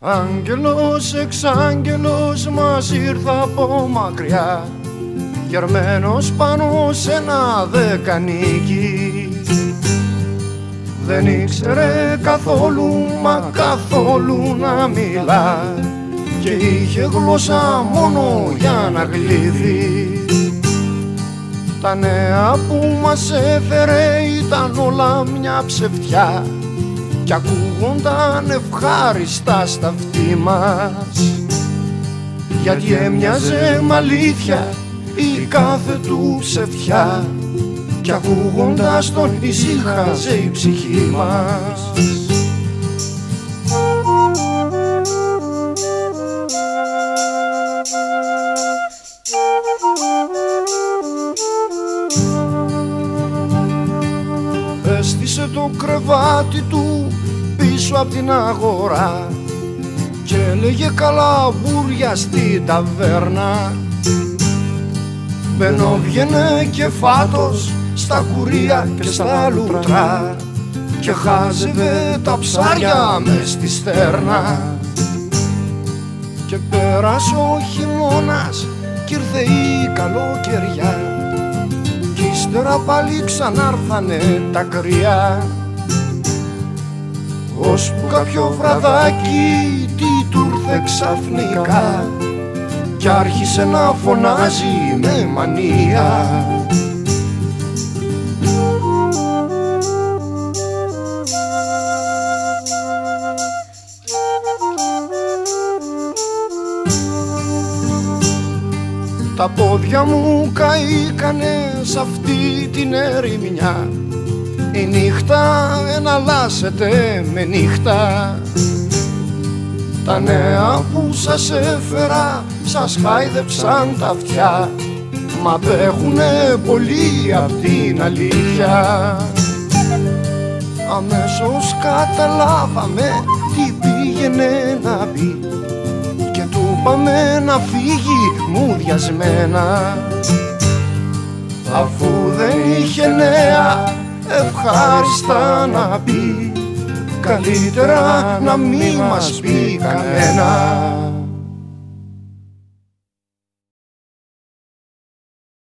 Άγγελος, εξάγγελος μας ήρθα από μακριά. Γερμένος πάνω σε ένα δεκανίκι. Δεν ήξερε καθόλου μα καθόλου να μιλά. Και είχε γλώσσα μόνο για να γλύφει Τα νέα που μας έφερε ήταν όλα μια ψευτιά κι ακούγονταν ευχάριστα στα αυτή μας. Γιατί έμοιαζε μ' αλήθεια η κάθε του ψευτιά. Κι ακούγοντας τον ησύχαζε η ψυχή μας Έστησε το κρεβάτι του πίσω από την αγορά και έλεγε καλά μπούρια στην ταβέρνα. Μπαίνω βγαίνε και φάτος στα κουρία και στα λουτρά. και χάζευε τα ψάρια μες στη στέρνα. Και πέρασε ο χειμώνας κι ήρθε η καλοκαιριά. κι ύστερα πάλι ξανάρθανε τα κρυά. Ώσπου κάποιο βραδάκι τι του ήρθε ξαφνικά Κι άρχισε να φωνάζει με μανία. Τα πόδια μου καήκανε σ' αυτή την ερημιά. Η νύχτα εναλλάσσεται με νύχτα. Τα νέα που σας έφερα σας χάιδεψαν τα αυτιά. Μα απέχουνε πολύ απ' την αλήθεια. Αμέσως καταλάβαμε τι πήγαινε να πει. Και του πάμε να φύγει μουδιασμένα Αφού δεν είχε νέα ευχάριστα να πει. Καλύτερα να μη μας πει κανένα